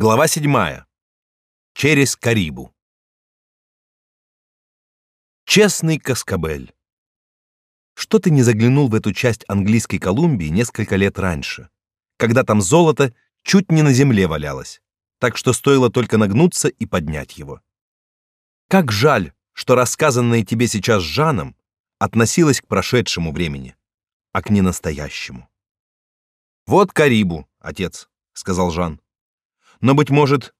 Глава 7. Через Карибу. Честный Каскабель. Что ты не заглянул в эту часть английской Колумбии несколько лет раньше, когда там золото чуть не на земле валялось, так что стоило только нагнуться и поднять его. Как жаль, что рассказанное тебе сейчас Жаном относилось к прошедшему времени, а к ненастоящему. Вот Карибу, отец, сказал Жан. Но быть может,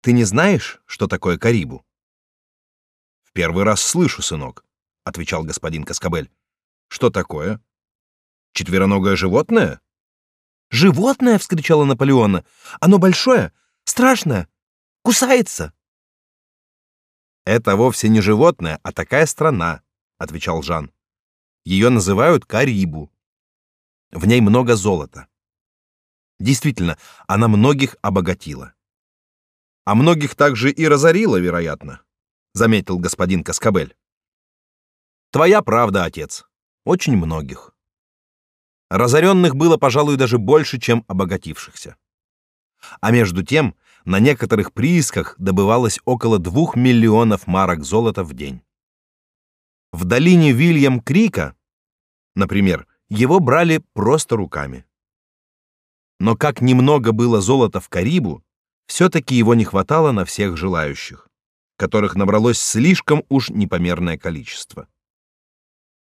ты не знаешь, что такое Карибу? В первый раз слышу, сынок, отвечал господин Каскабель. Что такое? Четвероногое животное? Животное, вскричала Наполеона. Оно большое, страшное, кусается. Это вовсе не животное, а такая страна, отвечал Жан. Ее называют Карибу. В ней много золота. Действительно, она многих обогатила. А многих также и разорила, вероятно, заметил господин Каскабель. Твоя правда, отец. Очень многих. Разоренных было, пожалуй, даже больше, чем обогатившихся. А между тем, на некоторых приисках добывалось около двух миллионов марок золота в день. В долине Вильям Крика, например, его брали просто руками. Но как немного было золота в Карибу, все-таки его не хватало на всех желающих, которых набралось слишком уж непомерное количество.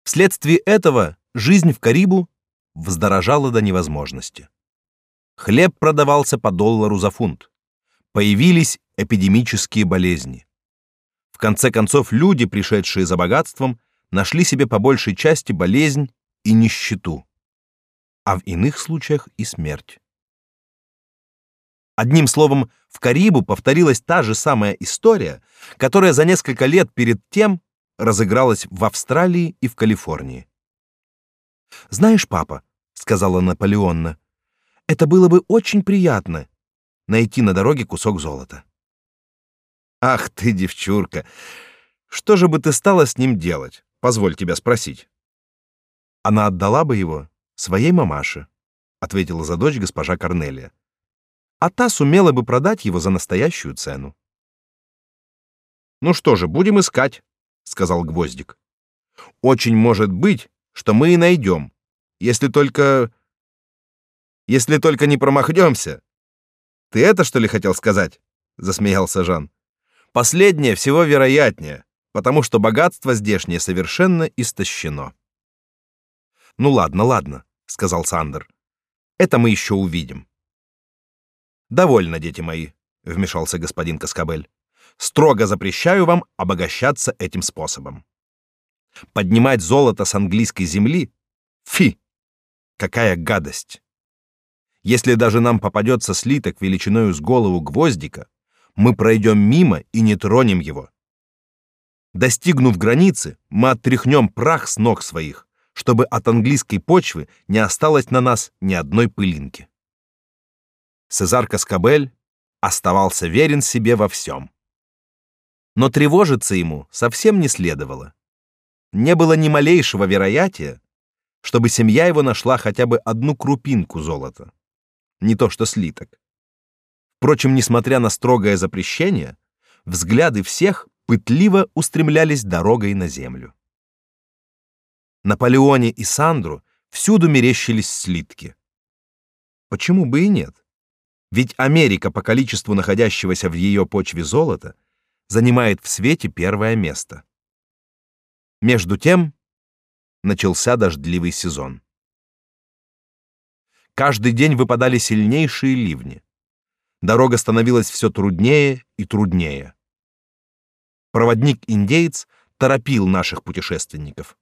Вследствие этого жизнь в Карибу вздорожала до невозможности. Хлеб продавался по доллару за фунт. Появились эпидемические болезни. В конце концов, люди, пришедшие за богатством, нашли себе по большей части болезнь и нищету, а в иных случаях и смерть. Одним словом, в Карибу повторилась та же самая история, которая за несколько лет перед тем разыгралась в Австралии и в Калифорнии. Знаешь, папа, сказала Наполеонна, это было бы очень приятно найти на дороге кусок золота. Ах ты, девчурка, что же бы ты стала с ним делать? Позволь тебя спросить. Она отдала бы его своей мамаше, ответила за дочь госпожа Корнелия а та сумела бы продать его за настоящую цену. Ну что же, будем искать, сказал Гвоздик. Очень может быть, что мы и найдем, если только если только не промахнемся. Ты это что ли хотел сказать? засмеялся Жан. Последнее всего вероятнее, потому что богатство здешнее совершенно истощено. Ну ладно, ладно, сказал Сандер. Это мы еще увидим. Довольно, дети мои, вмешался господин Каскабель. Строго запрещаю вам обогащаться этим способом. Поднимать золото с английской земли? Фи! Какая гадость! Если даже нам попадется слиток величиною с голову гвоздика, мы пройдем мимо и не тронем его. Достигнув границы, мы оттряхнем прах с ног своих, чтобы от английской почвы не осталось на нас ни одной пылинки. Сезар Каскабель оставался верен себе во всем. Но тревожиться ему совсем не следовало. Не было ни малейшего вероятия, чтобы семья его нашла хотя бы одну крупинку золота, не то что слиток. Впрочем, несмотря на строгое запрещение, взгляды всех пытливо устремлялись дорогой на землю. Наполеоне и Сандру всюду мерещились слитки. Почему бы и нет? Ведь Америка по количеству находящегося в ее почве золота занимает в свете первое место. Между тем начался дождливый сезон. Каждый день выпадали сильнейшие ливни. Дорога становилась все труднее и труднее. Проводник-индеец торопил наших путешественников.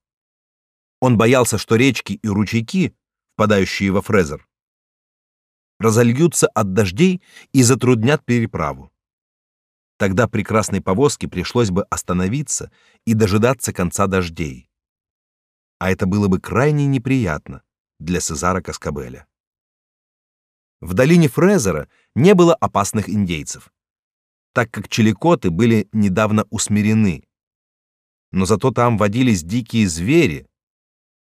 Он боялся, что речки и ручейки, впадающие во Фрезер, разольются от дождей и затруднят переправу. Тогда прекрасной повозке пришлось бы остановиться и дожидаться конца дождей. А это было бы крайне неприятно для Сезара Каскабеля. В долине Фрезера не было опасных индейцев, так как челикоты были недавно усмирены. Но зато там водились дикие звери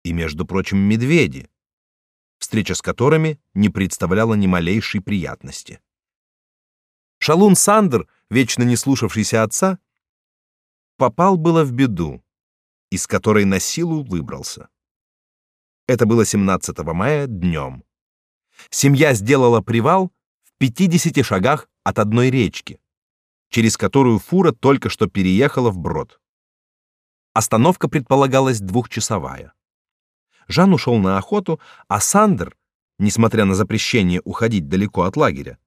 и, между прочим, медведи, встреча с которыми не представляла ни малейшей приятности. Шалун Сандер, вечно не слушавшийся отца, попал было в беду, из которой на силу выбрался. Это было 17 мая днем. Семья сделала привал в 50 шагах от одной речки, через которую фура только что переехала в брод. Остановка предполагалась двухчасовая. Жан ушел на охоту, а Сандер, несмотря на запрещение уходить далеко от лагеря,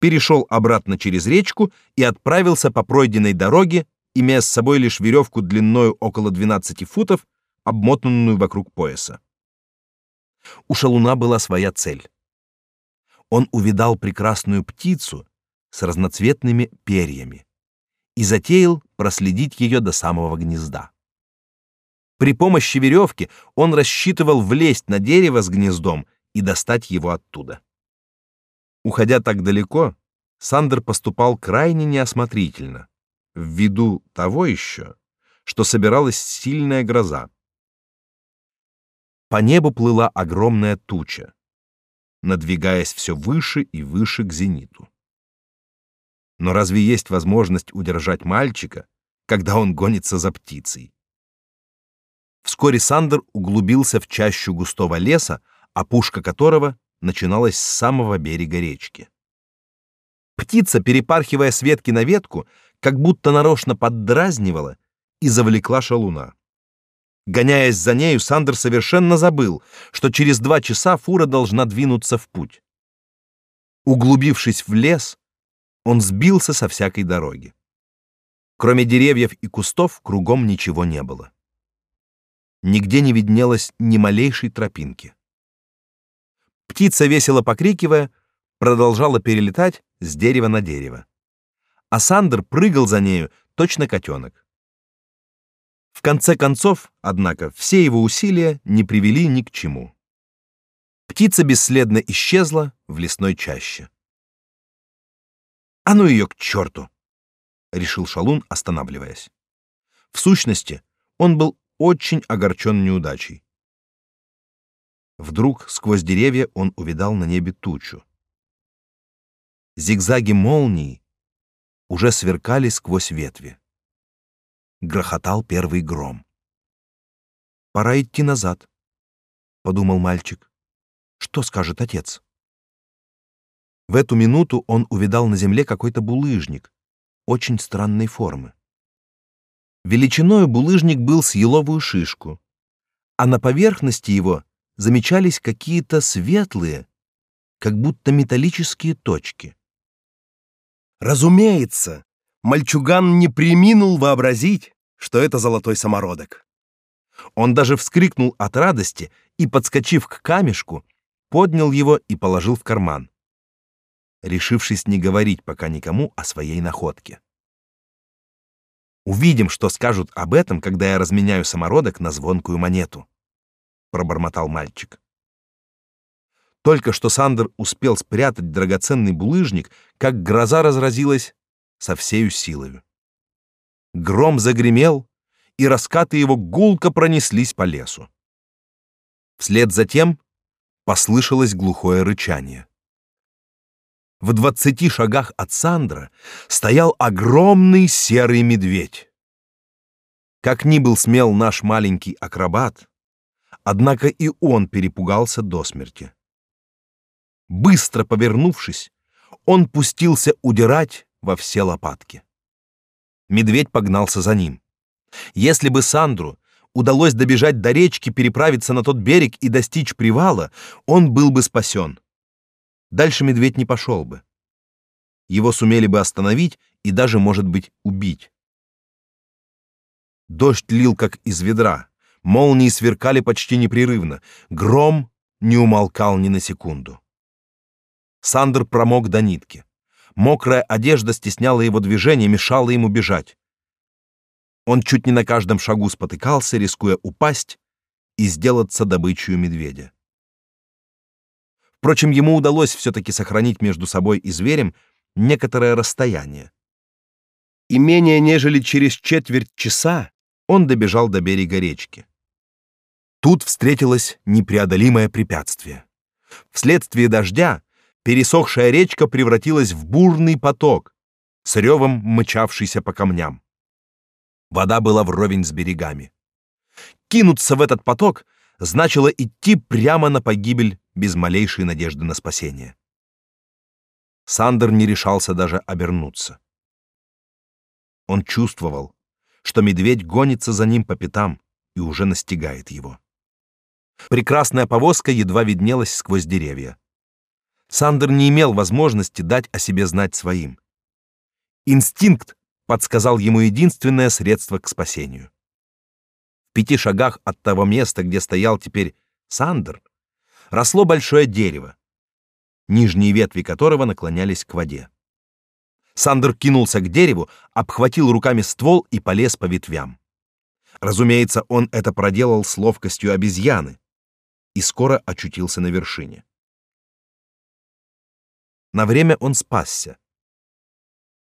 перешел обратно через речку и отправился по пройденной дороге, имея с собой лишь веревку длиною около 12 футов, обмотанную вокруг пояса. У шалуна была своя цель. Он увидал прекрасную птицу с разноцветными перьями и затеял проследить ее до самого гнезда. При помощи веревки он рассчитывал влезть на дерево с гнездом и достать его оттуда. Уходя так далеко, Сандер поступал крайне неосмотрительно, ввиду того еще, что собиралась сильная гроза. По небу плыла огромная туча, надвигаясь все выше и выше к зениту. Но разве есть возможность удержать мальчика, когда он гонится за птицей? Вскоре Сандер углубился в чащу густого леса, опушка которого начиналась с самого берега речки. Птица, перепархивая с ветки на ветку, как будто нарочно поддразнивала и завлекла шалуна. Гоняясь за нею, Сандер совершенно забыл, что через два часа фура должна двинуться в путь. Углубившись в лес, он сбился со всякой дороги. Кроме деревьев и кустов, кругом ничего не было. Нигде не виднелось ни малейшей тропинки. Птица, весело покрикивая, продолжала перелетать с дерева на дерево. А Сандер прыгал за нею, точно котенок. В конце концов, однако, все его усилия не привели ни к чему. Птица бесследно исчезла в лесной чаще. «А ну ее к черту!» — решил Шалун, останавливаясь. В сущности, он был очень огорчен неудачей. Вдруг сквозь деревья он увидал на небе тучу. Зигзаги молний уже сверкали сквозь ветви. Грохотал первый гром. «Пора идти назад», — подумал мальчик. «Что скажет отец?» В эту минуту он увидал на земле какой-то булыжник, очень странной формы. Величиною булыжник был с еловую шишку, а на поверхности его замечались какие-то светлые, как будто металлические точки. Разумеется, мальчуган не приминул вообразить, что это золотой самородок. Он даже вскрикнул от радости и, подскочив к камешку, поднял его и положил в карман решившись не говорить пока никому о своей находке. Увидим, что скажут об этом, когда я разменяю самородок на звонкую монету, пробормотал мальчик. Только что Сандер успел спрятать драгоценный булыжник, как гроза разразилась со всею силою. Гром загремел, и раскаты его гулко пронеслись по лесу. Вслед за тем послышалось глухое рычание. В двадцати шагах от Сандра стоял огромный серый медведь. Как ни был смел наш маленький акробат, однако и он перепугался до смерти. Быстро повернувшись, он пустился удирать во все лопатки. Медведь погнался за ним. Если бы Сандру удалось добежать до речки, переправиться на тот берег и достичь привала, он был бы спасен. Дальше медведь не пошел бы. Его сумели бы остановить и даже, может быть, убить. Дождь лил как из ведра, молнии сверкали почти непрерывно, гром не умолкал ни на секунду. Сандер промок до нитки. Мокрая одежда стесняла его движение, мешала ему бежать. Он чуть не на каждом шагу спотыкался, рискуя упасть и сделаться добычей медведя. Впрочем, ему удалось все-таки сохранить между собой и зверем некоторое расстояние. И менее нежели через четверть часа он добежал до берега речки. Тут встретилось непреодолимое препятствие. Вследствие дождя пересохшая речка превратилась в бурный поток, с ревом мчавшийся по камням. Вода была вровень с берегами. Кинуться в этот поток значило идти прямо на погибель без малейшей надежды на спасение. Сандер не решался даже обернуться. Он чувствовал, что медведь гонится за ним по пятам и уже настигает его. Прекрасная повозка едва виднелась сквозь деревья. Сандер не имел возможности дать о себе знать своим. Инстинкт подсказал ему единственное средство к спасению. В пяти шагах от того места, где стоял теперь Сандер, росло большое дерево, нижние ветви которого наклонялись к воде. Сандер кинулся к дереву, обхватил руками ствол и полез по ветвям. Разумеется, он это проделал с ловкостью обезьяны и скоро очутился на вершине. На время он спасся.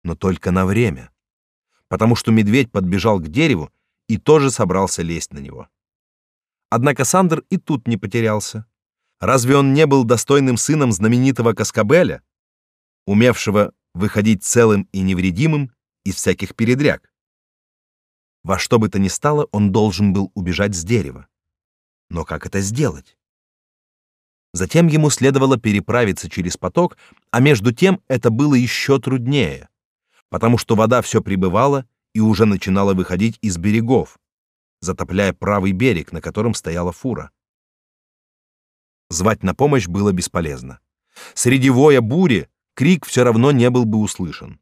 Но только на время, потому что медведь подбежал к дереву и тоже собрался лезть на него. Однако Сандер и тут не потерялся. Разве он не был достойным сыном знаменитого Каскабеля, умевшего выходить целым и невредимым из всяких передряг. Во что бы то ни стало, он должен был убежать с дерева. Но как это сделать? Затем ему следовало переправиться через поток, а между тем это было еще труднее, потому что вода все прибывала и уже начинала выходить из берегов, затопляя правый берег, на котором стояла фура. Звать на помощь было бесполезно. Среди воя бури крик все равно не был бы услышан.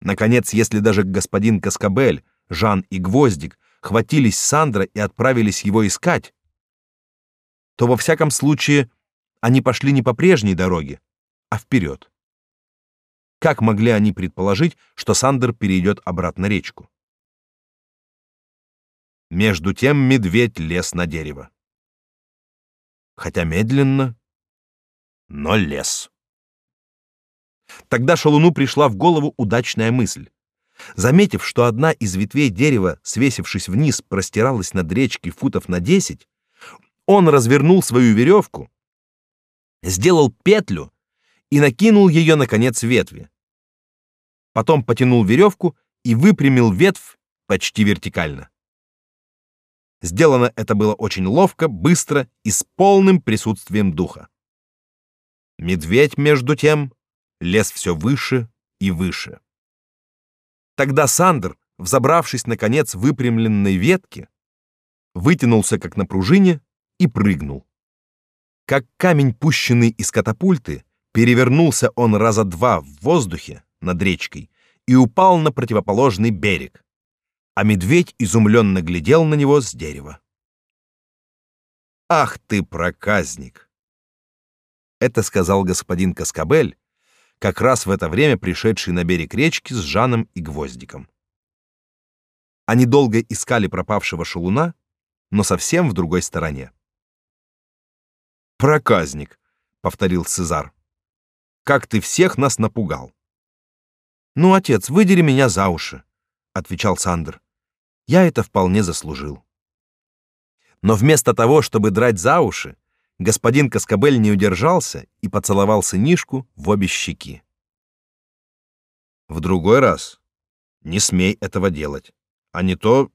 Наконец, если даже господин Каскабель, Жан и Гвоздик хватились Сандра и отправились его искать, то во всяком случае они пошли не по прежней дороге, а вперед. Как могли они предположить, что Сандер перейдет обратно речку? Между тем медведь лез на дерево. Хотя медленно, но лез. Тогда Шалуну пришла в голову удачная мысль. Заметив, что одна из ветвей дерева, свесившись вниз, простиралась над речкой футов на десять, он развернул свою веревку, сделал петлю и накинул ее на конец ветви. Потом потянул веревку и выпрямил ветвь почти вертикально. Сделано это было очень ловко, быстро и с полным присутствием духа. Медведь между тем лез все выше и выше. Тогда Сандер, взобравшись на конец выпрямленной ветки, вытянулся как на пружине и прыгнул. Как камень, пущенный из катапульты, перевернулся он раза два в воздухе над речкой и упал на противоположный берег. А медведь изумленно глядел на него с дерева. Ах ты проказник! Это сказал господин Каскабель, как раз в это время пришедший на берег речки с Жаном и Гвоздиком. Они долго искали пропавшего шалуна, но совсем в другой стороне. «Проказник», — повторил Цезар. «Как ты всех нас напугал!» «Ну, отец, выдери меня за уши», — отвечал Сандер. «Я это вполне заслужил». Но вместо того, чтобы драть за уши, господин Каскабель не удержался и поцеловал сынишку в обе щеки. В другой раз не смей этого делать, а не то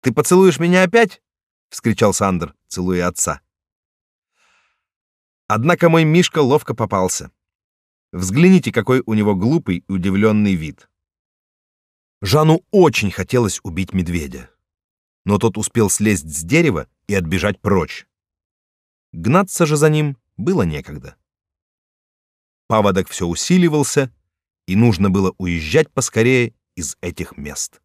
Ты поцелуешь меня опять? вскричал Сандер, целуя отца. Однако мой Мишка ловко попался. Взгляните, какой у него глупый и удивленный вид. Жану очень хотелось убить медведя, но тот успел слезть с дерева и отбежать прочь. Гнаться же за ним было некогда. Паводок все усиливался, и нужно было уезжать поскорее из этих мест.